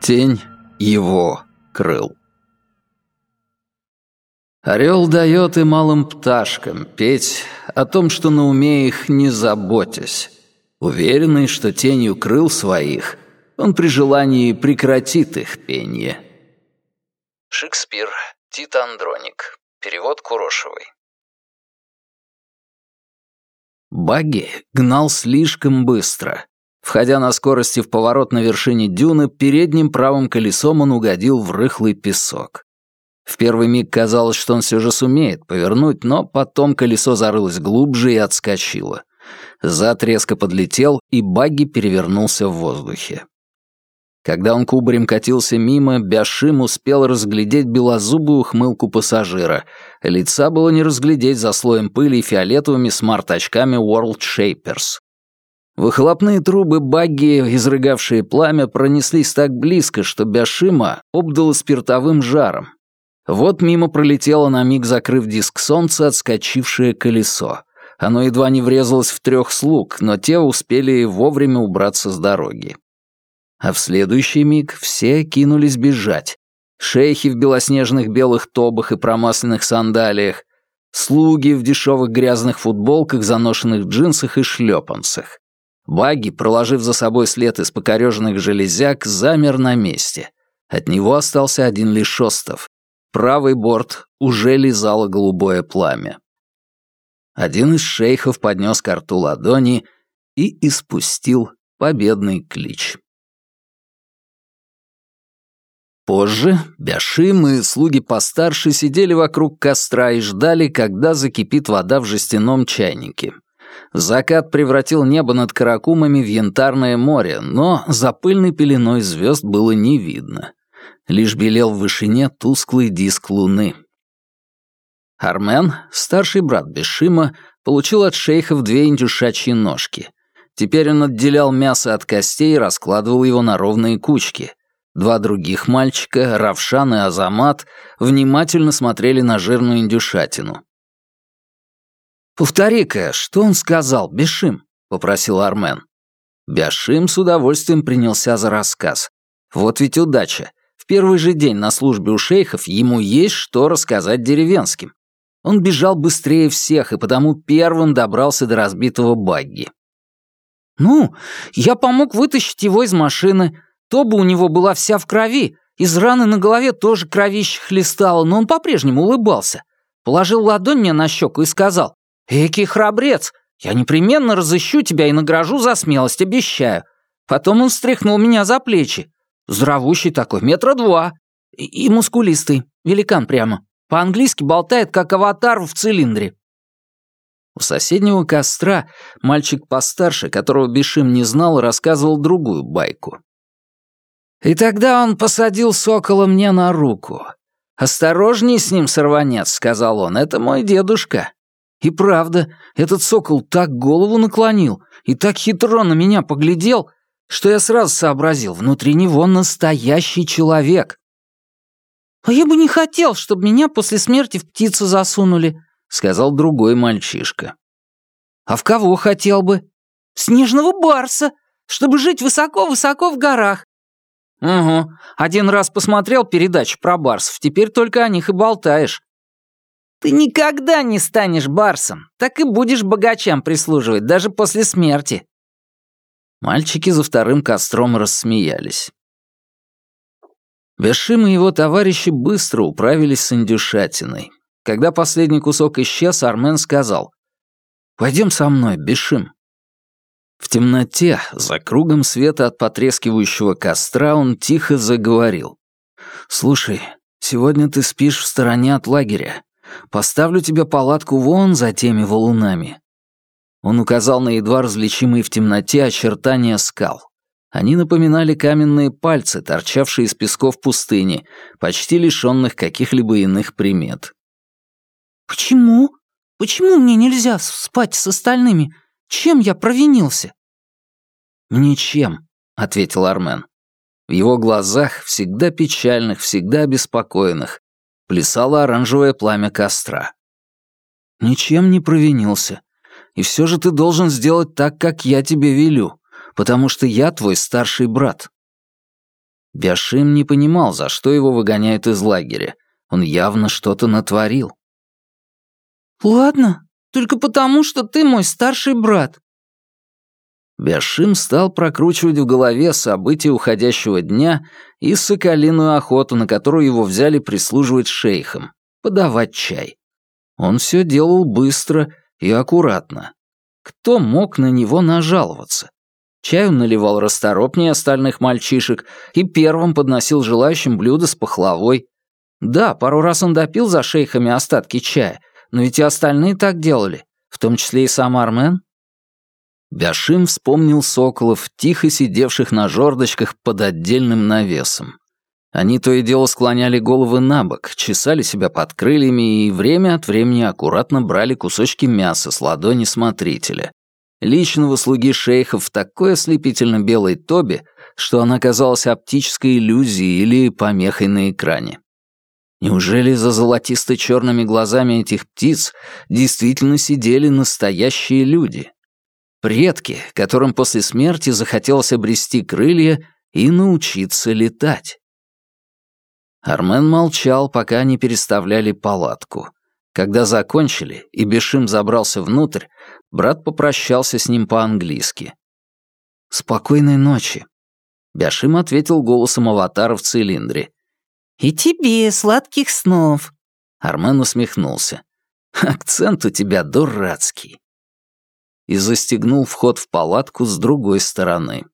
Тень его крыл. Орел дает и малым пташкам петь о том, что на уме их не заботясь, уверенный, что тенью крыл своих он при желании прекратит их пение. Шекспир, Тит Андроник. Перевод Курошевой. Багги гнал слишком быстро. Входя на скорости в поворот на вершине дюны, передним правым колесом он угодил в рыхлый песок. В первый миг казалось, что он все же сумеет повернуть, но потом колесо зарылось глубже и отскочило. Зад резко подлетел, и Багги перевернулся в воздухе. Когда он кубарем катился мимо, Бяшим успел разглядеть белозубую ухмылку пассажира. Лица было не разглядеть за слоем пыли и фиолетовыми смарт-очками World Shapers. Выхлопные трубы багги, изрыгавшие пламя, пронеслись так близко, что Бяшима обдало спиртовым жаром. Вот мимо пролетело на миг, закрыв диск солнца, отскочившее колесо. Оно едва не врезалось в трех слуг, но те успели вовремя убраться с дороги. А в следующий миг все кинулись бежать. Шейхи в белоснежных белых тобах и промасленных сандалиях, слуги в дешевых грязных футболках, заношенных джинсах и шлепанцах. Багги, проложив за собой след из покореженных железяк, замер на месте. От него остался один лишь остов. Правый борт уже лизало голубое пламя. Один из шейхов поднес к рту ладони и испустил победный клич. Позже Бяшим и слуги постарше сидели вокруг костра и ждали, когда закипит вода в жестяном чайнике. Закат превратил небо над Каракумами в янтарное море, но за пыльной пеленой звезд было не видно. Лишь белел в вышине тусклый диск луны. Армен, старший брат Бешима, получил от шейхов две индюшачьи ножки. Теперь он отделял мясо от костей и раскладывал его на ровные кучки — Два других мальчика, Равшан и Азамат, внимательно смотрели на жирную индюшатину. «Повтори-ка, что он сказал, Бешим?» — попросил Армен. Бешим с удовольствием принялся за рассказ. Вот ведь удача. В первый же день на службе у шейхов ему есть что рассказать деревенским. Он бежал быстрее всех и потому первым добрался до разбитого багги. «Ну, я помог вытащить его из машины», Тоба у него была вся в крови, из раны на голове тоже кровище хлестало, но он по-прежнему улыбался. Положил ладонь мне на щеку и сказал, «Экий храбрец, я непременно разыщу тебя и награжу за смелость, обещаю». Потом он встряхнул меня за плечи. Здравущий такой, метра два. И, и мускулистый, великан прямо. По-английски болтает, как аватар в цилиндре. У соседнего костра мальчик постарше, которого Бешим не знал, рассказывал другую байку. И тогда он посадил сокола мне на руку. «Осторожней с ним, сорванец», — сказал он, — «это мой дедушка». И правда, этот сокол так голову наклонил и так хитро на меня поглядел, что я сразу сообразил, внутри него настоящий человек. «А я бы не хотел, чтобы меня после смерти в птицу засунули», — сказал другой мальчишка. «А в кого хотел бы?» «Снежного барса, чтобы жить высоко-высоко в горах, «Угу. Один раз посмотрел передачу про барсов, теперь только о них и болтаешь». «Ты никогда не станешь барсом, так и будешь богачам прислуживать, даже после смерти». Мальчики за вторым костром рассмеялись. Бешим и его товарищи быстро управились с индюшатиной. Когда последний кусок исчез, Армен сказал, «Пойдем со мной, Бешим». В темноте, за кругом света от потрескивающего костра, он тихо заговорил. «Слушай, сегодня ты спишь в стороне от лагеря. Поставлю тебе палатку вон за теми валунами». Он указал на едва различимые в темноте очертания скал. Они напоминали каменные пальцы, торчавшие из песков пустыни, почти лишенных каких-либо иных примет. «Почему? Почему мне нельзя спать с остальными? Чем я провинился?» «Ничем», — ответил Армен. В его глазах, всегда печальных, всегда обеспокоенных, плясало оранжевое пламя костра. «Ничем не провинился. И все же ты должен сделать так, как я тебе велю, потому что я твой старший брат». Бяшим не понимал, за что его выгоняют из лагеря. Он явно что-то натворил. «Ладно, только потому, что ты мой старший брат». Бяшим стал прокручивать в голове события уходящего дня и соколиную охоту, на которую его взяли прислуживать шейхам, подавать чай. Он все делал быстро и аккуратно. Кто мог на него нажаловаться? Чай он наливал расторопнее остальных мальчишек и первым подносил желающим блюдо с пахлавой. Да, пару раз он допил за шейхами остатки чая, но ведь и остальные так делали, в том числе и сам Армен. Бяшим вспомнил соколов, тихо сидевших на жердочках под отдельным навесом. Они то и дело склоняли головы на бок, чесали себя под крыльями и время от времени аккуратно брали кусочки мяса с ладони смотрителя. Личного слуги шейхов в такой ослепительно белой тобе, что она казалась оптической иллюзией или помехой на экране. Неужели за золотисто-черными глазами этих птиц действительно сидели настоящие люди? Предки, которым после смерти захотелось обрести крылья и научиться летать. Армен молчал, пока они переставляли палатку. Когда закончили, и Бешим забрался внутрь, брат попрощался с ним по-английски. «Спокойной ночи», — Бяшим ответил голосом аватара в цилиндре. «И тебе сладких снов!» Армен усмехнулся. «Акцент у тебя дурацкий!» И застегнул вход в палатку с другой стороны.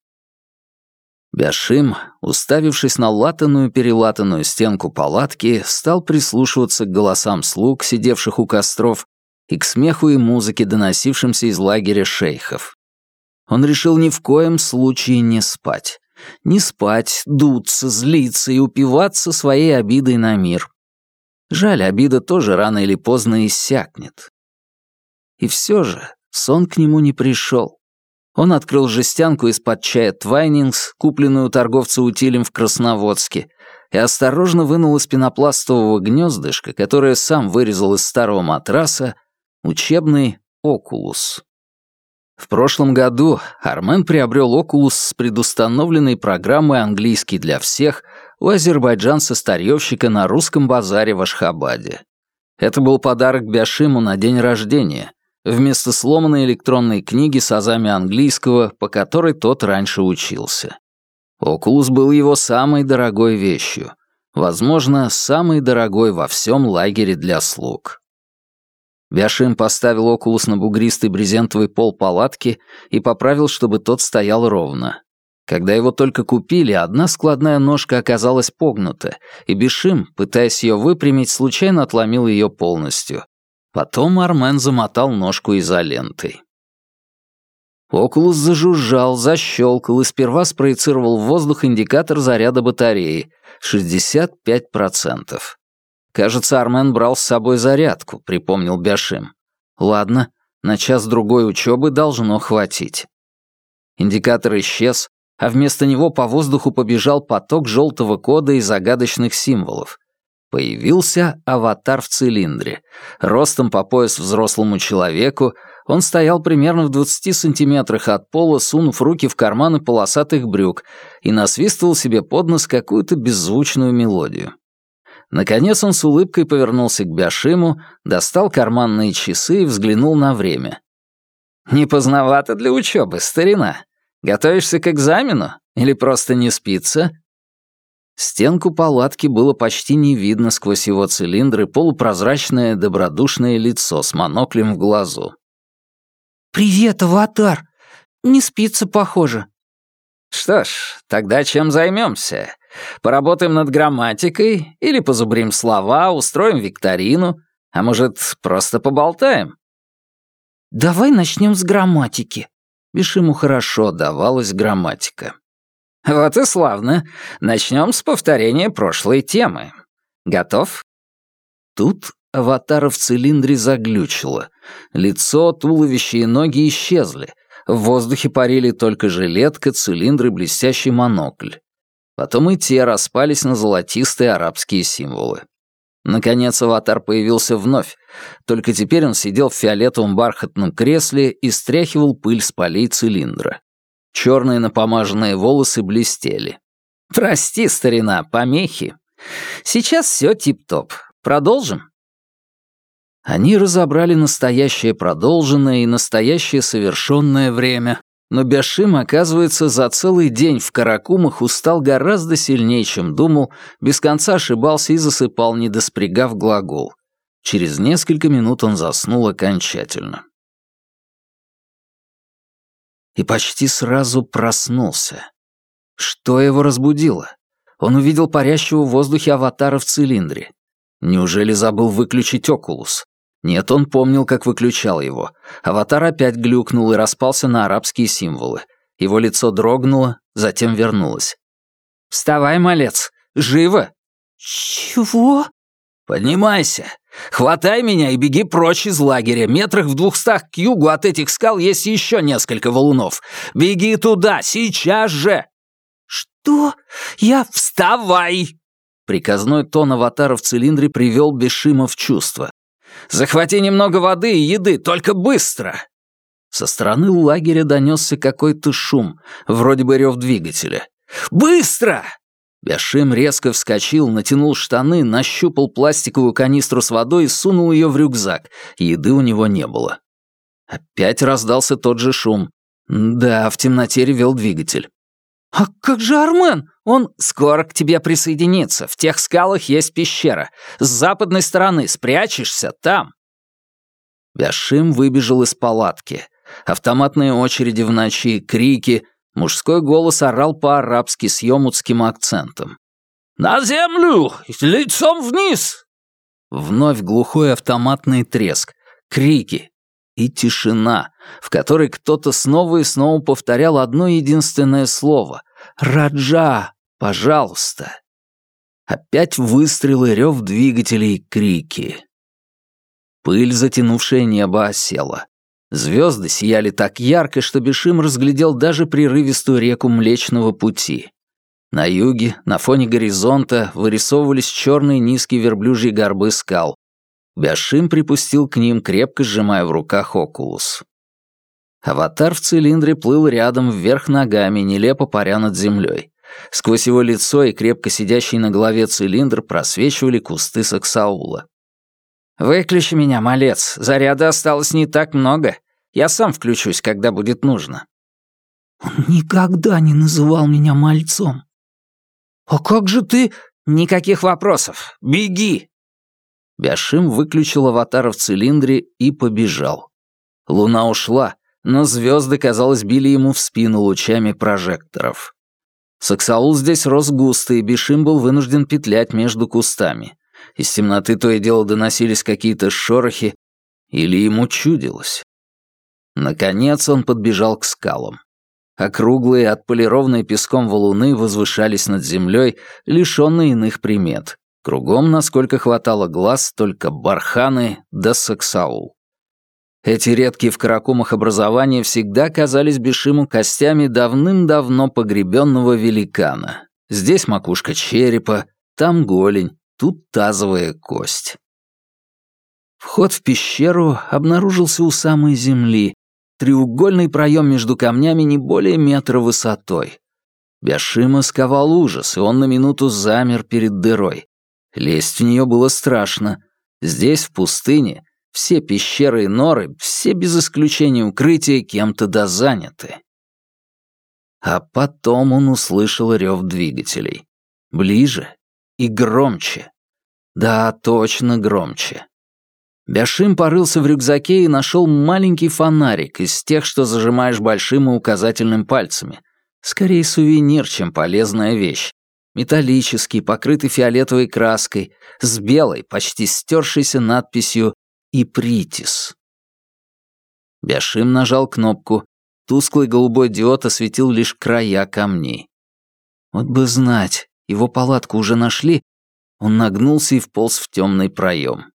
Бяшим, уставившись на латаную-перелатанную стенку палатки, стал прислушиваться к голосам слуг, сидевших у костров, и к смеху и музыке, доносившимся из лагеря шейхов. Он решил ни в коем случае не спать. Не спать, дуться, злиться и упиваться своей обидой на мир. Жаль, обида тоже рано или поздно иссякнет. И все же сон к нему не пришел. Он открыл жестянку из-под чая Твайнингс, купленную у торговца утилем в Красноводске, и осторожно вынул из пенопластового гнездышка, которое сам вырезал из старого матраса, учебный «Окулус». В прошлом году Армен приобрел Oculus с предустановленной программой «Английский для всех» у азербайджанца-старьевщика на русском базаре в Ашхабаде. Это был подарок Бяшиму на день рождения, вместо сломанной электронной книги с азами английского, по которой тот раньше учился. Oculus был его самой дорогой вещью, возможно, самой дорогой во всем лагере для слуг. Бяшим поставил окулус на бугристый брезентовый пол палатки и поправил, чтобы тот стоял ровно. Когда его только купили, одна складная ножка оказалась погнута, и Бешим, пытаясь ее выпрямить, случайно отломил ее полностью. Потом Армен замотал ножку изолентой. Окулус зажужжал, защелкал и сперва спроецировал в воздух индикатор заряда батареи — 65%. «Кажется, Армен брал с собой зарядку», — припомнил Бяшим. «Ладно, на час-другой учебы должно хватить». Индикатор исчез, а вместо него по воздуху побежал поток желтого кода и загадочных символов. Появился аватар в цилиндре. Ростом по пояс взрослому человеку, он стоял примерно в 20 сантиметрах от пола, сунув руки в карманы полосатых брюк и насвистывал себе под нос какую-то беззвучную мелодию. Наконец он с улыбкой повернулся к Бяшиму, достал карманные часы и взглянул на время. «Не поздновато для учебы, старина. Готовишься к экзамену? Или просто не спится?» Стенку палатки было почти не видно сквозь его цилиндры полупрозрачное добродушное лицо с моноклем в глазу. «Привет, аватар! Не спится, похоже». «Что ж, тогда чем займемся? Поработаем над грамматикой или позубрим слова, устроим викторину, а может, просто поболтаем?» «Давай начнем с грамматики». Бишиму хорошо давалась грамматика. «Вот и славно. Начнем с повторения прошлой темы. Готов?» Тут аватара в цилиндре заглючило. Лицо, туловище и ноги исчезли. В воздухе парили только жилетка, цилиндр и блестящий монокль. Потом и те распались на золотистые арабские символы. Наконец аватар появился вновь, только теперь он сидел в фиолетовом бархатном кресле и стряхивал пыль с полей цилиндра. Черные напомаженные волосы блестели. Прости, старина, помехи. Сейчас все тип-топ. Продолжим? Они разобрали настоящее продолженное и настоящее совершенное время, но Бяшим, оказывается, за целый день в Каракумах устал гораздо сильнее, чем думал, без конца ошибался и засыпал, не доспрягав глагол. Через несколько минут он заснул окончательно. И почти сразу проснулся. Что его разбудило? Он увидел парящего в воздухе аватара в цилиндре. Неужели забыл выключить окулус? Нет, он помнил, как выключал его. Аватар опять глюкнул и распался на арабские символы. Его лицо дрогнуло, затем вернулось. «Вставай, малец! Живо!» «Чего?» «Поднимайся! Хватай меня и беги прочь из лагеря. Метрах в двухстах к югу от этих скал есть еще несколько валунов. Беги туда, сейчас же!» «Что? Я...» «Вставай!» Приказной тон аватара в цилиндре привел Бешима в чувство. Захвати немного воды и еды, только быстро!» Со стороны лагеря донесся какой-то шум, вроде бы рев двигателя. «Быстро!» Бяшим резко вскочил, натянул штаны, нащупал пластиковую канистру с водой и сунул ее в рюкзак. Еды у него не было. Опять раздался тот же шум. Да, в темноте ревел двигатель. «А как же Армен? Он скоро к тебе присоединится. В тех скалах есть пещера. С западной стороны спрячешься там». Бяшим выбежал из палатки. Автоматные очереди в ночи, крики. Мужской голос орал по-арабски с йомутским акцентом. «На землю! Лицом вниз!» Вновь глухой автоматный треск, крики и тишина, в которой кто-то снова и снова повторял одно единственное слово «Раджа, пожалуйста!» Опять выстрелы, рев двигателей, крики. Пыль, затянувшая небо, осела. Звезды сияли так ярко, что Бешим разглядел даже прерывистую реку Млечного Пути. На юге, на фоне горизонта, вырисовывались черные низкие верблюжьи горбы скал. Бяшим припустил к ним, крепко сжимая в руках окулус. Аватар в цилиндре плыл рядом вверх ногами, нелепо паря над землей. Сквозь его лицо и крепко сидящий на голове цилиндр просвечивали кусты Саксаула. «Выключи меня, малец. Заряда осталось не так много. Я сам включусь, когда будет нужно». «Он никогда не называл меня мальцом». «А как же ты...» «Никаких вопросов. Беги!» Бяшим выключил аватара в цилиндре и побежал. Луна ушла, но звезды, казалось, били ему в спину лучами прожекторов. Саксаул здесь рос густо, и Бишим был вынужден петлять между кустами. Из темноты то и дело доносились какие-то шорохи, или ему чудилось. Наконец он подбежал к скалам. Округлые, отполированные песком валуны возвышались над землей, лишенные иных примет. Кругом, насколько хватало глаз, только барханы да саксаул. Эти редкие в каракумах образования всегда казались Бешиму костями давным-давно погребенного великана. Здесь макушка черепа, там голень, тут тазовая кость. Вход в пещеру обнаружился у самой земли, треугольный проем между камнями не более метра высотой. Бяшима сковал ужас, и он на минуту замер перед дырой. Лезть в нее было страшно. Здесь, в пустыне, все пещеры и норы, все без исключения укрытия кем-то дозаняты. А потом он услышал рев двигателей. Ближе и громче. Да, точно громче. Бяшим порылся в рюкзаке и нашел маленький фонарик из тех, что зажимаешь большим и указательным пальцами. Скорее сувенир, чем полезная вещь. Металлический, покрытый фиолетовой краской, с белой, почти стершейся надписью и Притис. Бяшим нажал кнопку. Тусклый голубой диод осветил лишь края камней. Вот бы знать, его палатку уже нашли. Он нагнулся и вполз в темный проем.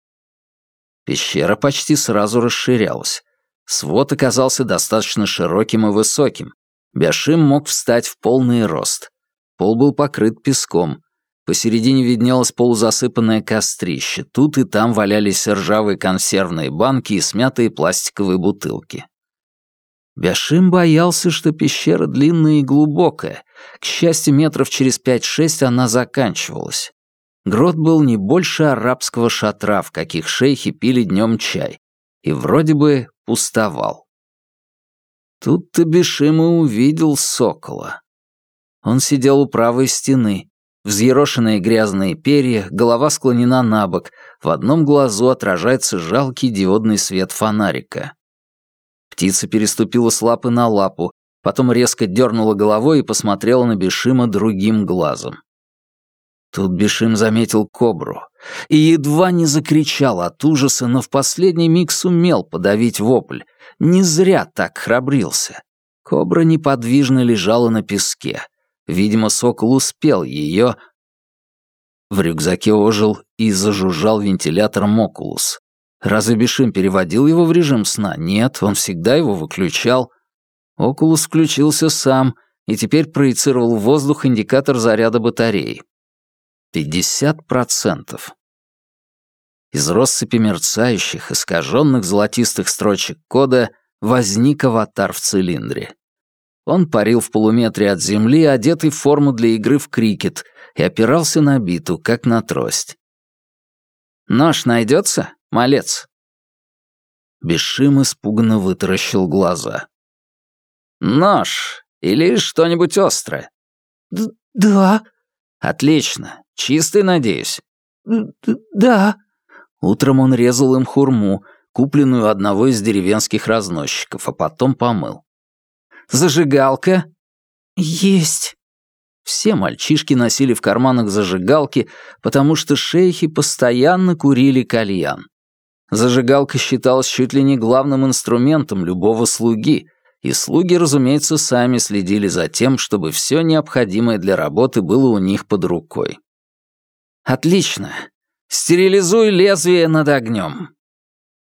Пещера почти сразу расширялась. Свод оказался достаточно широким и высоким. Бяшим мог встать в полный рост. Пол был покрыт песком. Посередине виднелось полузасыпанное кострище. Тут и там валялись ржавые консервные банки и смятые пластиковые бутылки. Бяшим боялся, что пещера длинная и глубокая. К счастью, метров через пять-шесть она заканчивалась. Грот был не больше арабского шатра, в каких шейхи пили днем чай, и вроде бы пустовал. Тут-то Бешим и увидел сокола. Он сидел у правой стены, взъерошенные грязные перья, голова склонена на бок, в одном глазу отражается жалкий диодный свет фонарика. Птица переступила с лапы на лапу, потом резко дернула головой и посмотрела на Бешима другим глазом. Тут Бешим заметил кобру и едва не закричал от ужаса, но в последний миг сумел подавить вопль. Не зря так храбрился. Кобра неподвижно лежала на песке. Видимо, сокол успел ее... В рюкзаке ожил и зажужжал вентилятором Окулус. Разве Бешим переводил его в режим сна? Нет, он всегда его выключал. Окулус включился сам и теперь проецировал в воздух индикатор заряда батареи. 50%. Из россыпи мерцающих, искаженных золотистых строчек кода возник аватар в цилиндре. Он парил в полуметре от земли, одетый в форму для игры в крикет, и опирался на биту, как на трость. «Нож найдется, малец?» Бешим испуганно вытаращил глаза. «Нож или что-нибудь острое?» Д «Да». «Отлично. Чистый, надеюсь?» Д «Да». Утром он резал им хурму, купленную одного из деревенских разносчиков, а потом помыл. «Зажигалка?» «Есть». Все мальчишки носили в карманах зажигалки, потому что шейхи постоянно курили кальян. Зажигалка считалась чуть ли не главным инструментом любого слуги, и слуги, разумеется, сами следили за тем, чтобы все необходимое для работы было у них под рукой. «Отлично. Стерилизуй лезвие над огнем».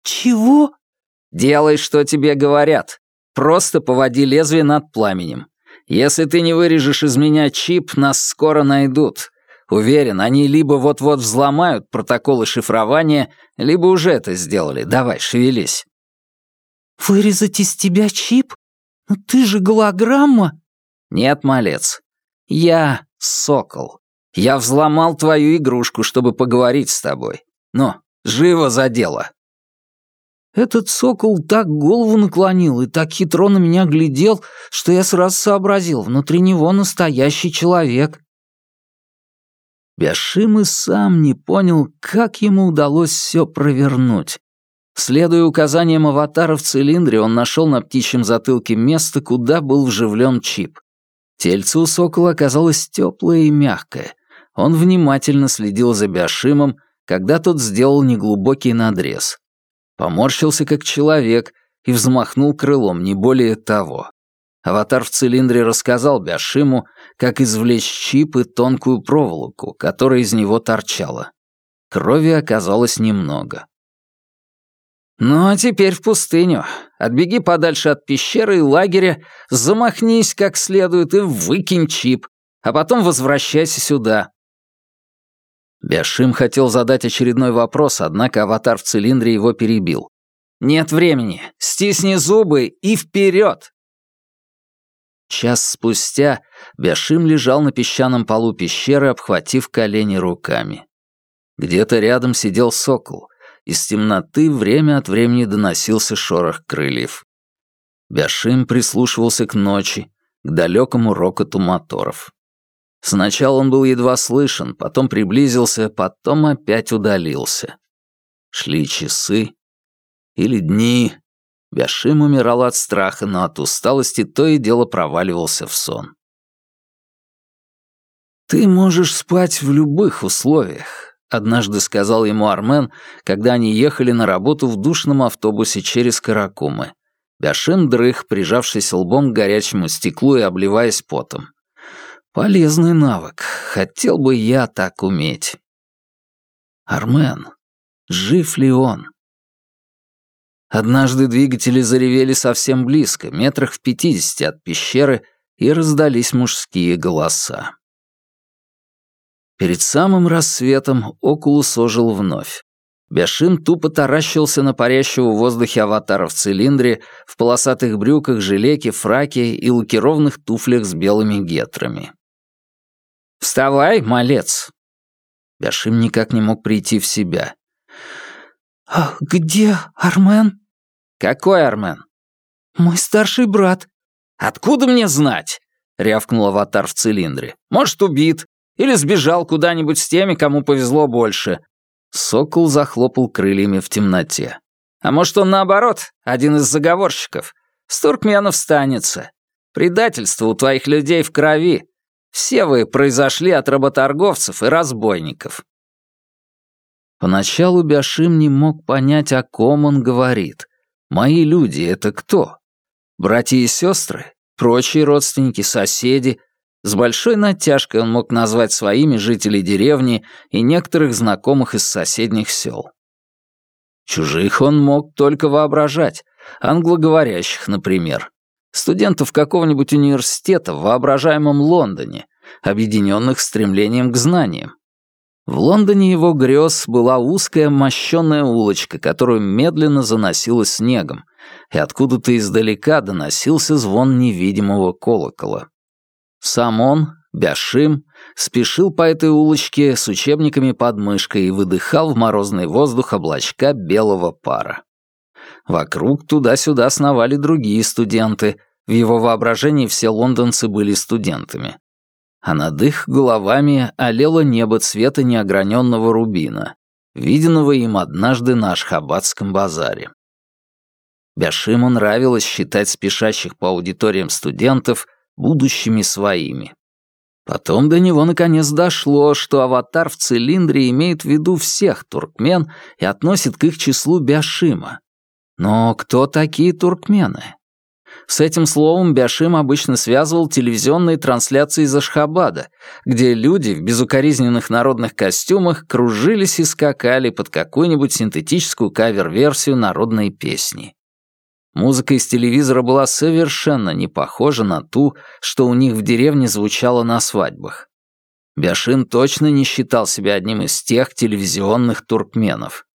«Чего?» «Делай, что тебе говорят. Просто поводи лезвие над пламенем. Если ты не вырежешь из меня чип, нас скоро найдут. Уверен, они либо вот-вот взломают протоколы шифрования, либо уже это сделали. Давай, шевелись». «Вырезать из тебя чип? Но ну ты же голограмма!» «Нет, малец. Я сокол. Я взломал твою игрушку, чтобы поговорить с тобой. Ну, живо за дело!» Этот сокол так голову наклонил и так хитро на меня глядел, что я сразу сообразил, внутри него настоящий человек. Бяшим и сам не понял, как ему удалось все провернуть. Следуя указаниям аватара в цилиндре, он нашел на птичьем затылке место, куда был вживлен чип. Тельце у сокола оказалось теплое и мягкое, он внимательно следил за Биошимом, когда тот сделал неглубокий надрез. Поморщился как человек и взмахнул крылом, не более того. Аватар в цилиндре рассказал Биошиму, как извлечь чип и тонкую проволоку, которая из него торчала. Крови оказалось немного. «Ну, а теперь в пустыню. Отбеги подальше от пещеры и лагеря, замахнись как следует и выкинь чип, а потом возвращайся сюда. Бяшим хотел задать очередной вопрос, однако аватар в цилиндре его перебил. «Нет времени. Стисни зубы и вперед!» Час спустя Бяшим лежал на песчаном полу пещеры, обхватив колени руками. Где-то рядом сидел сокол. Из темноты время от времени доносился шорох крыльев. Бяшим прислушивался к ночи, к далекому рокоту моторов. Сначала он был едва слышен, потом приблизился, потом опять удалился. Шли часы или дни. Бяшим умирал от страха, но от усталости то и дело проваливался в сон. «Ты можешь спать в любых условиях», — однажды сказал ему Армен, когда они ехали на работу в душном автобусе через Каракумы. Бяшим дрых, прижавшись лбом к горячему стеклу и обливаясь потом. Полезный навык. Хотел бы я так уметь. Армен, жив ли он? Однажды двигатели заревели совсем близко, метрах в пятидесяти от пещеры, и раздались мужские голоса. Перед самым рассветом Окулус ожил вновь. Бешим тупо таращился на парящего в воздухе аватара в цилиндре, в полосатых брюках, жилеке, фраке и лакированных туфлях с белыми гетрами. «Вставай, малец!» Бешим никак не мог прийти в себя. «А где Армен?» «Какой Армен?» «Мой старший брат». «Откуда мне знать?» — рявкнул аватар в цилиндре. «Может, убит. Или сбежал куда-нибудь с теми, кому повезло больше. Сокол захлопал крыльями в темноте. А может, он наоборот, один из заговорщиков? С туркменов станется. Предательство у твоих людей в крови. Все вы произошли от работорговцев и разбойников. Поначалу Бяшим не мог понять, о ком он говорит. Мои люди — это кто? Братья и сестры? Прочие родственники, соседи? С большой натяжкой он мог назвать своими жителей деревни и некоторых знакомых из соседних сел. Чужих он мог только воображать, англоговорящих, например. Студентов какого-нибудь университета в воображаемом Лондоне, объединенных стремлением к знаниям. В Лондоне его грез была узкая мощенная улочка, которую медленно заносило снегом, и откуда-то издалека доносился звон невидимого колокола. Сам он, Бяшим, спешил по этой улочке с учебниками под мышкой и выдыхал в морозный воздух облачка белого пара. Вокруг туда-сюда сновали другие студенты, в его воображении все лондонцы были студентами. А над их головами олело небо цвета неограненного рубина, виденного им однажды на Ашхабадском базаре. Бяшиму нравилось считать спешащих по аудиториям студентов будущими своими. Потом до него наконец дошло, что аватар в цилиндре имеет в виду всех туркмен и относит к их числу Бяшима. Но кто такие туркмены? С этим словом Бяшим обычно связывал телевизионные трансляции из Ашхабада, где люди в безукоризненных народных костюмах кружились и скакали под какую-нибудь синтетическую кавер-версию народной песни. Музыка из телевизора была совершенно не похожа на ту, что у них в деревне звучала на свадьбах. Бяшин точно не считал себя одним из тех телевизионных туркменов.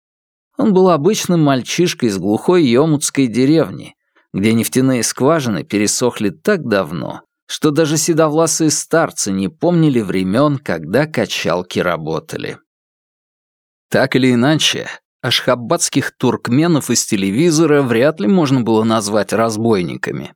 Он был обычным мальчишкой из глухой йомутской деревни, где нефтяные скважины пересохли так давно, что даже седовласые старцы не помнили времен, когда качалки работали. Так или иначе, Ашхабадских туркменов из телевизора вряд ли можно было назвать разбойниками.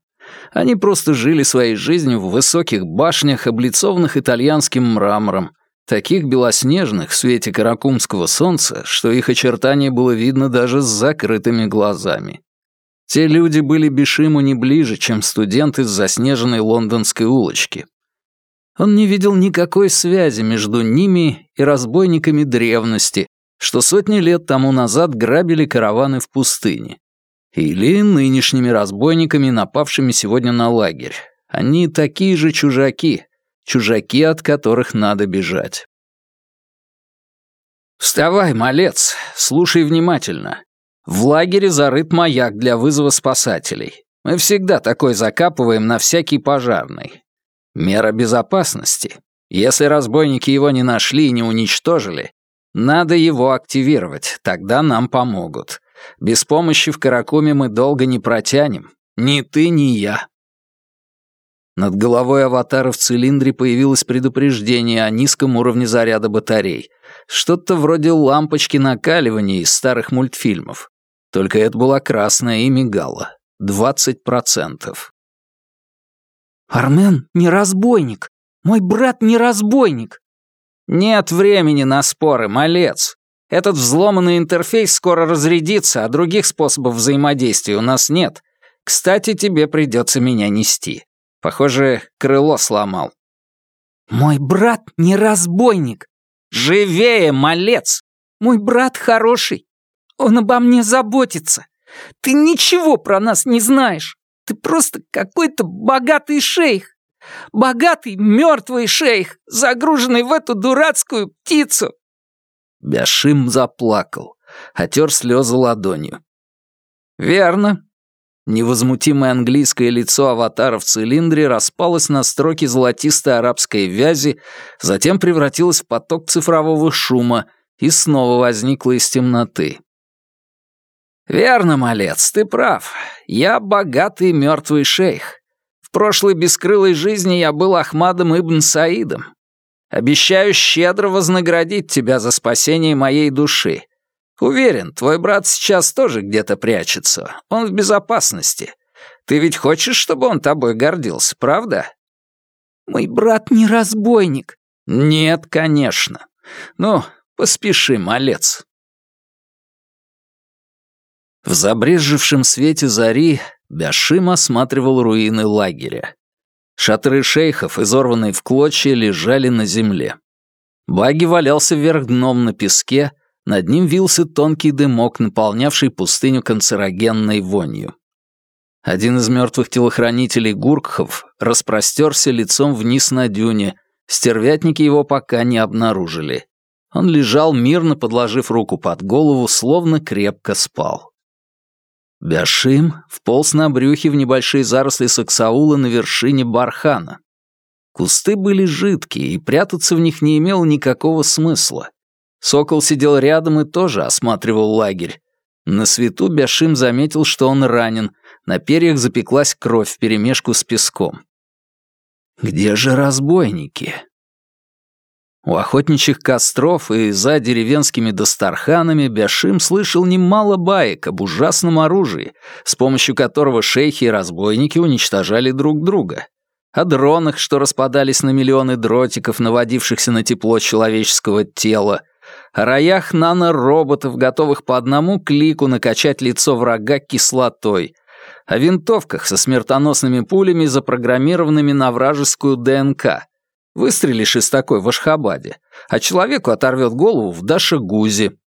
Они просто жили своей жизнью в высоких башнях, облицованных итальянским мрамором, таких белоснежных в свете каракумского солнца, что их очертания было видно даже с закрытыми глазами. Те люди были Бешиму не ближе, чем студенты с заснеженной лондонской улочки. Он не видел никакой связи между ними и разбойниками древности, что сотни лет тому назад грабили караваны в пустыне. Или нынешними разбойниками, напавшими сегодня на лагерь. Они такие же чужаки, чужаки, от которых надо бежать. «Вставай, малец, слушай внимательно. В лагере зарыт маяк для вызова спасателей. Мы всегда такой закапываем на всякий пожарный. Мера безопасности. Если разбойники его не нашли и не уничтожили, надо его активировать, тогда нам помогут. Без помощи в Каракуме мы долго не протянем. Ни ты, ни я. Над головой аватара в цилиндре появилось предупреждение о низком уровне заряда батарей. Что-то вроде лампочки накаливания из старых мультфильмов. Только это была красная и мигала. Двадцать процентов. «Армен не разбойник. Мой брат не разбойник», «Нет времени на споры, малец. Этот взломанный интерфейс скоро разрядится, а других способов взаимодействия у нас нет. Кстати, тебе придется меня нести. Похоже, крыло сломал». «Мой брат не разбойник». «Живее, малец!» «Мой брат хороший. Он обо мне заботится. Ты ничего про нас не знаешь. Ты просто какой-то богатый шейх. Богатый мертвый шейх, загруженный в эту дурацкую птицу!» Бяшим заплакал, отер слезы ладонью. «Верно». Невозмутимое английское лицо аватара в цилиндре распалось на строки золотистой арабской вязи, затем превратилось в поток цифрового шума, и снова возникла из темноты. «Верно, малец, ты прав. Я богатый мертвый шейх. В прошлой бескрылой жизни я был Ахмадом Ибн Саидом. Обещаю щедро вознаградить тебя за спасение моей души. Уверен, твой брат сейчас тоже где-то прячется. Он в безопасности. Ты ведь хочешь, чтобы он тобой гордился, правда?» «Мой брат не разбойник». «Нет, конечно. Ну, поспеши, малец». В забрезжившем свете зари Бяшим осматривал руины лагеря. Шатры шейхов, изорванные в клочья, лежали на земле. Баги валялся вверх дном на песке, над ним вился тонкий дымок, наполнявший пустыню канцерогенной вонью. Один из мертвых телохранителей Гуркхов распростерся лицом вниз на дюне, стервятники его пока не обнаружили. Он лежал, мирно подложив руку под голову, словно крепко спал. Бяшим вполз на брюхе в небольшие заросли саксаула на вершине бархана. Кусты были жидкие, и прятаться в них не имело никакого смысла. Сокол сидел рядом и тоже осматривал лагерь. На свету Бяшим заметил, что он ранен, на перьях запеклась кровь вперемешку с песком. «Где же разбойники?» У охотничьих костров и за деревенскими достарханами Бяшим слышал немало баек об ужасном оружии, с помощью которого шейхи и разбойники уничтожали друг друга. О дронах, что распадались на миллионы дротиков, наводившихся на тепло человеческого тела, о роях нанороботов, готовых по одному клику накачать лицо врага кислотой, о винтовках со смертоносными пулями, запрограммированными на вражескую ДНК — Выстрелишь из такой в Ашхабаде, а человеку оторвет голову в Дашагузе.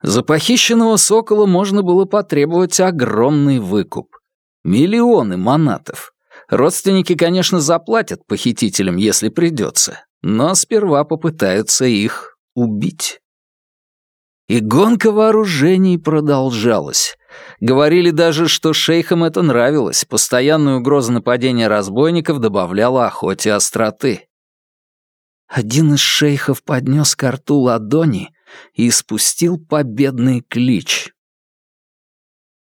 За похищенного сокола можно было потребовать огромный выкуп. Миллионы манатов. Родственники, конечно, заплатят похитителям, если придется, но сперва попытаются их убить. И гонка вооружений продолжалась. Говорили даже, что шейхам это нравилось, постоянная угроза нападения разбойников добавляла охоте остроты. Один из шейхов поднес к рту ладони и испустил победный клич.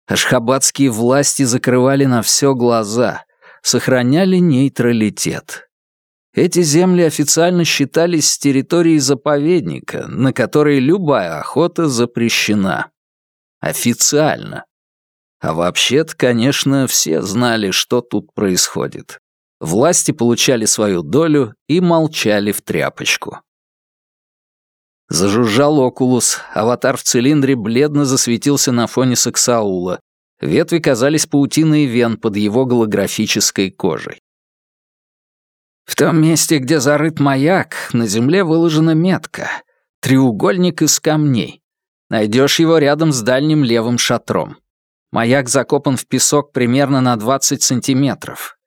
Ашхабадские власти закрывали на все глаза, сохраняли нейтралитет. Эти земли официально считались территорией заповедника, на которой любая охота запрещена. Официально. А вообще-то, конечно, все знали, что тут происходит. Власти получали свою долю и молчали в тряпочку. Зажужжал окулус, аватар в цилиндре бледно засветился на фоне саксаула. Ветви казались паутиной вен под его голографической кожей. В том месте, где зарыт маяк, на земле выложена метка. Треугольник из камней. Найдешь его рядом с дальним левым шатром. Маяк закопан в песок примерно на 20 сантиметров.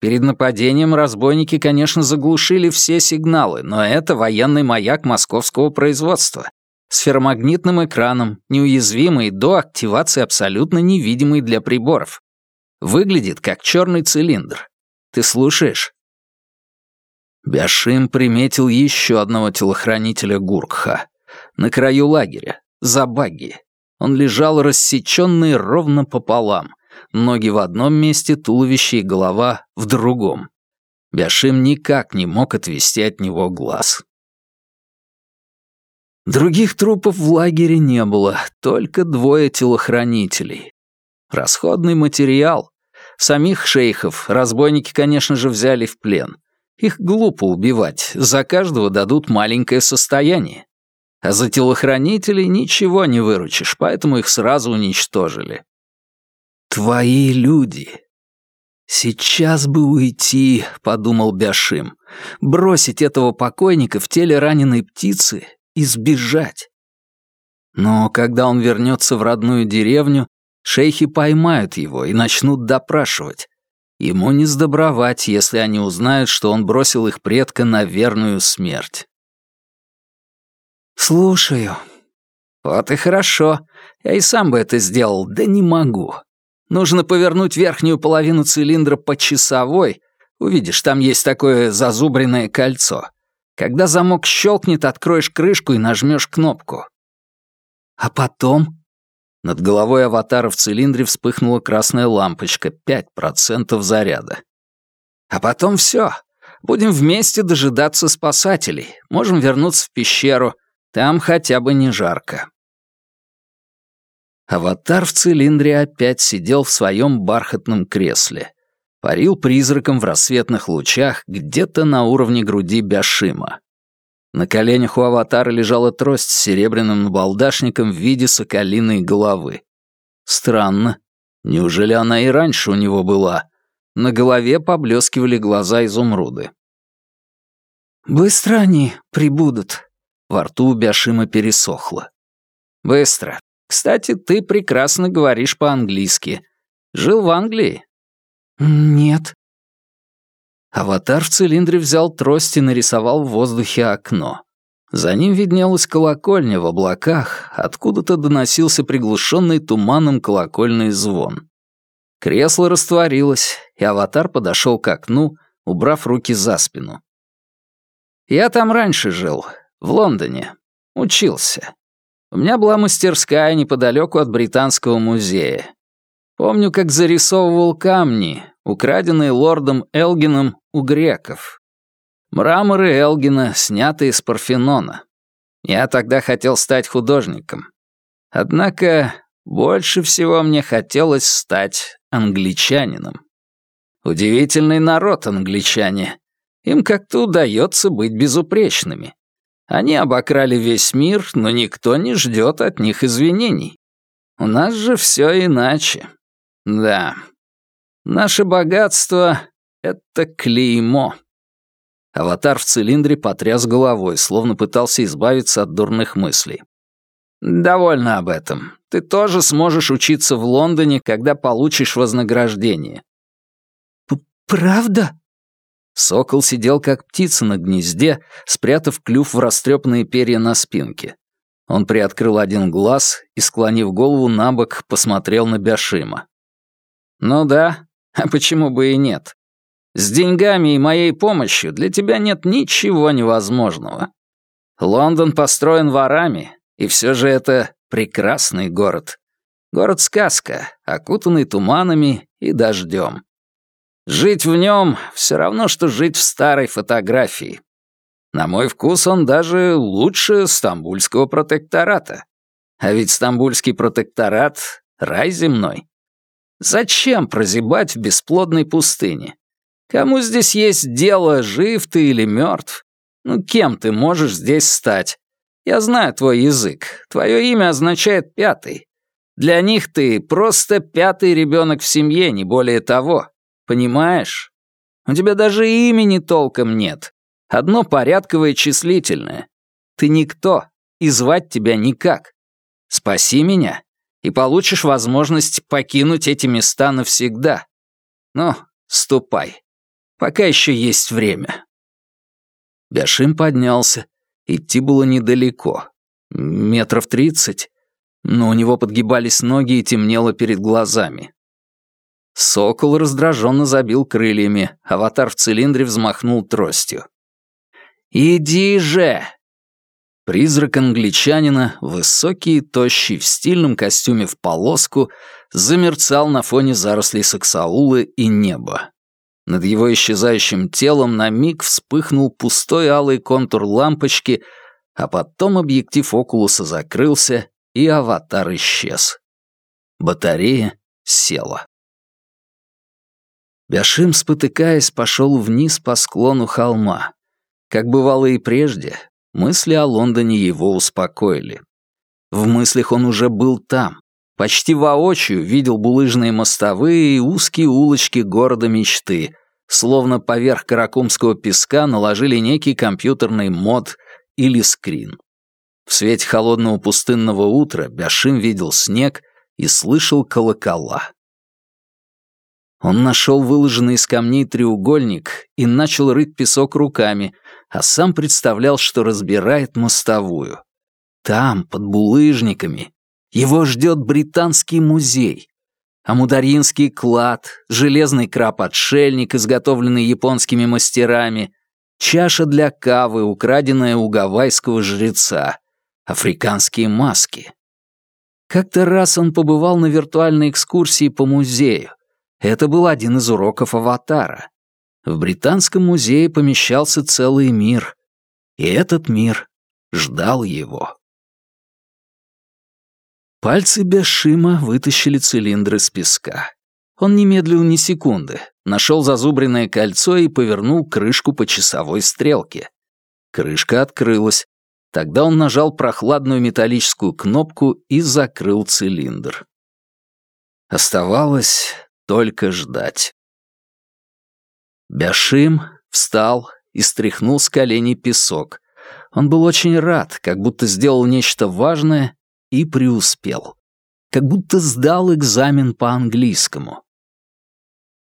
Перед нападением разбойники, конечно, заглушили все сигналы, но это военный маяк московского производства. С ферромагнитным экраном, неуязвимый до активации абсолютно невидимый для приборов. Выглядит как черный цилиндр. Ты слушаешь? Бяшим приметил еще одного телохранителя Гуркха. На краю лагеря, за багги. Он лежал рассеченный ровно пополам, ноги в одном месте, туловище и голова в другом. Бяшим никак не мог отвести от него глаз. Других трупов в лагере не было, только двое телохранителей. Расходный материал. Самих шейхов разбойники, конечно же, взяли в плен. Их глупо убивать, за каждого дадут маленькое состояние. А за телохранителей ничего не выручишь, поэтому их сразу уничтожили. Твои люди. Сейчас бы уйти, подумал Бяшим, бросить этого покойника в теле раненой птицы и сбежать. Но когда он вернется в родную деревню, шейхи поймают его и начнут допрашивать. Ему не сдобровать, если они узнают, что он бросил их предка на верную смерть. «Слушаю». «Вот и хорошо. Я и сам бы это сделал, да не могу. Нужно повернуть верхнюю половину цилиндра по часовой. Увидишь, там есть такое зазубренное кольцо. Когда замок щелкнет, откроешь крышку и нажмешь кнопку. А потом... Над головой аватара в цилиндре вспыхнула красная лампочка, 5% заряда. А потом все. Будем вместе дожидаться спасателей. Можем вернуться в пещеру. Там хотя бы не жарко. Аватар в цилиндре опять сидел в своем бархатном кресле. Парил призраком в рассветных лучах где-то на уровне груди Бяшима. На коленях у аватара лежала трость с серебряным набалдашником в виде соколиной головы. Странно. Неужели она и раньше у него была? На голове поблескивали глаза изумруды. «Быстро они прибудут», во рту у Бяшима пересохло. «Быстро. Кстати, ты прекрасно говоришь по-английски. Жил в Англии?» «Нет». Аватар в цилиндре взял трость и нарисовал в воздухе окно. За ним виднелась колокольня в облаках, откуда-то доносился приглушенный туманом колокольный звон. Кресло растворилось, и аватар подошел к окну, убрав руки за спину. «Я там раньше жил, в Лондоне. Учился. У меня была мастерская неподалеку от Британского музея. Помню, как зарисовывал камни, украденные лордом Элгином у греков. Мраморы Элгина, снятые с Парфенона. Я тогда хотел стать художником. Однако больше всего мне хотелось стать англичанином. Удивительный народ англичане. Им как-то удается быть безупречными. Они обокрали весь мир, но никто не ждет от них извинений. У нас же все иначе. Да. Наше богатство — это клеймо. Аватар в цилиндре потряс головой, словно пытался избавиться от дурных мыслей. «Довольно об этом. Ты тоже сможешь учиться в Лондоне, когда получишь вознаграждение». «Правда?» Сокол сидел как птица на гнезде, спрятав клюв в растрепанные перья на спинке. Он приоткрыл один глаз и, склонив голову на бок, посмотрел на Бяшима. «Ну да, а почему бы и нет? С деньгами и моей помощью для тебя нет ничего невозможного. Лондон построен ворами, и все же это прекрасный город. Город-сказка, окутанный туманами и дождем. Жить в нем все равно, что жить в старой фотографии. На мой вкус он даже лучше стамбульского протектората. А ведь стамбульский протекторат — рай земной. Зачем прозябать в бесплодной пустыне? Кому здесь есть дело, жив ты или мертв? Ну, кем ты можешь здесь стать? Я знаю твой язык. Твое имя означает «пятый». Для них ты просто пятый ребенок в семье, не более того. Понимаешь? У тебя даже имени толком нет. Одно порядковое числительное. Ты никто, и звать тебя никак. Спаси меня, и получишь возможность покинуть эти места навсегда. Ну, ступай. Пока еще есть время. Бяшим поднялся. Идти было недалеко. Метров тридцать. Но у него подгибались ноги и темнело перед глазами. Сокол раздраженно забил крыльями, аватар в цилиндре взмахнул тростью. «Иди же!» Призрак англичанина, высокий и тощий, в стильном костюме в полоску, замерцал на фоне зарослей саксаулы и неба. Над его исчезающим телом на миг вспыхнул пустой алый контур лампочки, а потом объектив окулуса закрылся, и аватар исчез. Батарея села. Бяшим, спотыкаясь, пошел вниз по склону холма. Как бывало и прежде, мысли о Лондоне его успокоили. В мыслях он уже был там, почти воочию видел булыжные мостовые и узкие улочки города мечты, словно поверх каракумского песка наложили некий компьютерный мод или скрин. В свете холодного пустынного утра Бяшим видел снег и слышал колокола. Он нашел выложенный из камней треугольник и начал рыть песок руками, а сам представлял, что разбирает мостовую. Там, под булыжниками, его ждет британский музей. Амударинский клад, железный краб-отшельник, изготовленный японскими мастерами, чаша для кавы, украденная у гавайского жреца, африканские маски. Как-то раз он побывал на виртуальной экскурсии по музею. Это был один из уроков «Аватара». В Британском музее помещался целый мир. И этот мир ждал его. Пальцы Бешима вытащили цилиндр из песка. Он не медлил ни секунды, нашел зазубренное кольцо и повернул крышку по часовой стрелке. Крышка открылась. Тогда он нажал прохладную металлическую кнопку и закрыл цилиндр. Оставалось только ждать. Бяшим встал и стряхнул с коленей песок. Он был очень рад, как будто сделал нечто важное и преуспел. Как будто сдал экзамен по английскому.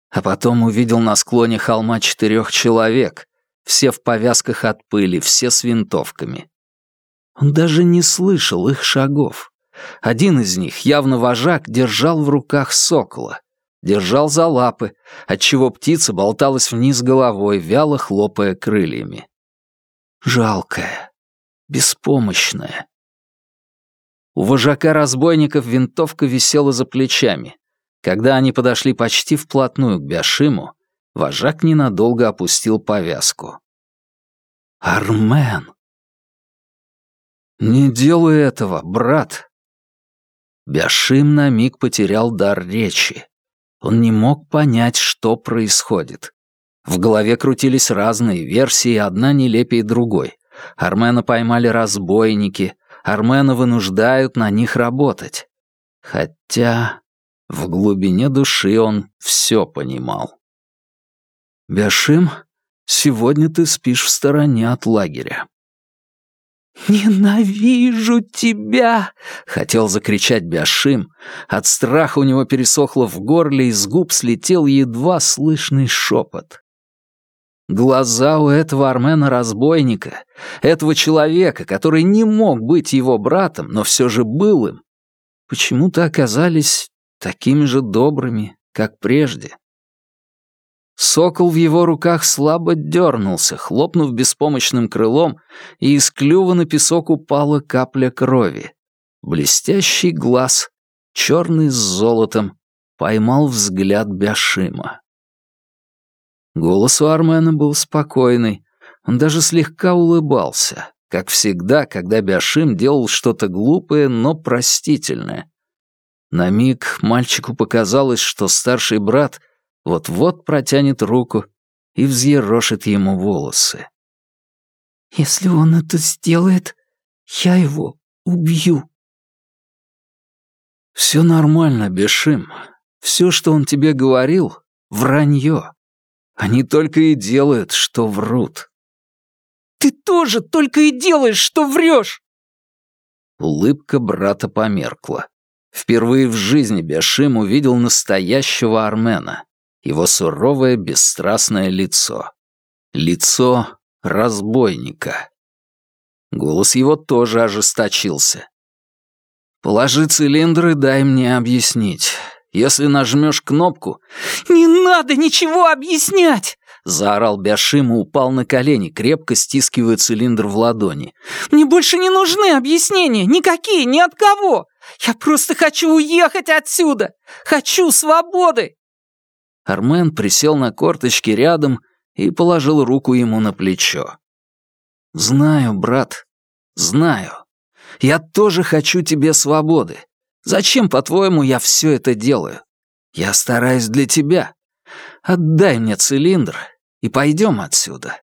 А потом увидел на склоне холма четырех человек, все в повязках от пыли, все с винтовками. Он даже не слышал их шагов. Один из них, явно вожак, держал в руках сокола. Держал за лапы, отчего птица болталась вниз головой, вяло хлопая крыльями. Жалкая, беспомощная. У вожака разбойников винтовка висела за плечами. Когда они подошли почти вплотную к Бяшиму, вожак ненадолго опустил повязку. «Армен!» «Не делай этого, брат!» Бяшим на миг потерял дар речи. Он не мог понять, что происходит. В голове крутились разные версии, одна нелепее другой. Армена поймали разбойники, Армена вынуждают на них работать. Хотя в глубине души он все понимал. «Бяшим, сегодня ты спишь в стороне от лагеря». «Ненавижу тебя!» — хотел закричать Бяшим. От страха у него пересохло в горле, и с губ слетел едва слышный шепот. Глаза у этого армена-разбойника, этого человека, который не мог быть его братом, но все же был им, почему-то оказались такими же добрыми, как прежде. Сокол в его руках слабо дернулся, хлопнув беспомощным крылом, и из клюва на песок упала капля крови. Блестящий глаз, черный с золотом, поймал взгляд Бяшима. Голос у Армена был спокойный, он даже слегка улыбался, как всегда, когда Бяшим делал что-то глупое, но простительное, на миг мальчику показалось, что старший брат вот-вот протянет руку и взъерошит ему волосы. «Если он это сделает, я его убью». «Все нормально, Бешим. Все, что он тебе говорил, — вранье. Они только и делают, что врут». «Ты тоже только и делаешь, что врешь!» Улыбка брата померкла. Впервые в жизни Бешим увидел настоящего армена, его суровое бесстрастное лицо. Лицо разбойника. Голос его тоже ожесточился. «Положи цилиндр и дай мне объяснить. Если нажмешь кнопку...» «Не надо ничего объяснять!» Заорал Бяшим и упал на колени, крепко стискивая цилиндр в ладони. «Мне больше не нужны объяснения, никакие, ни от кого! Я просто хочу уехать отсюда! Хочу свободы!» Армен присел на корточки рядом и положил руку ему на плечо. «Знаю, брат, знаю. Я тоже хочу тебе свободы. Зачем, по-твоему, я все это делаю? Я стараюсь для тебя. Отдай мне цилиндр и пойдем отсюда.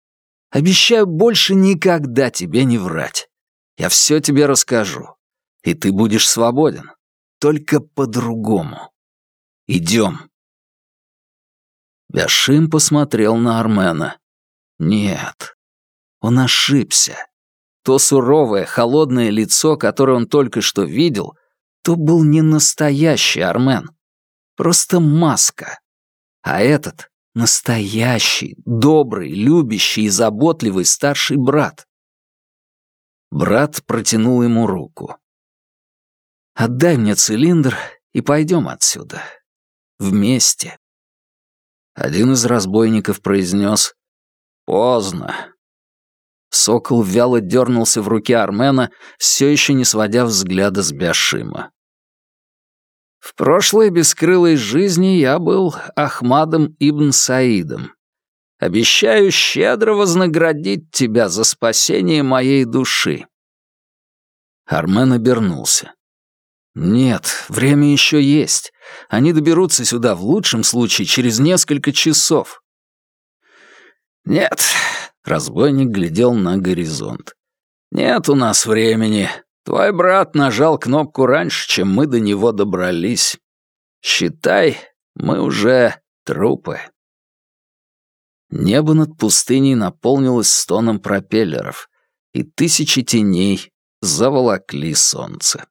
Обещаю больше никогда тебе не врать. Я все тебе расскажу и ты будешь свободен. Только по-другому. Идем. Бяшим посмотрел на Армена. Нет, он ошибся. То суровое, холодное лицо, которое он только что видел, то был не настоящий Армен. Просто маска. А этот — настоящий, добрый, любящий и заботливый старший брат. Брат протянул ему руку. Отдай мне цилиндр и пойдем отсюда. Вместе. Один из разбойников произнес Поздно. Сокол вяло дернулся в руке Армена, все еще не сводя взгляда с Бяшима. В прошлой бескрылой жизни я был Ахмадом Ибн Саидом. Обещаю щедро вознаградить тебя за спасение моей души. Армен обернулся. «Нет, время еще есть. Они доберутся сюда в лучшем случае через несколько часов». «Нет», — разбойник глядел на горизонт. «Нет у нас времени. Твой брат нажал кнопку раньше, чем мы до него добрались. Считай, мы уже трупы». Небо над пустыней наполнилось стоном пропеллеров, и тысячи теней заволокли солнце.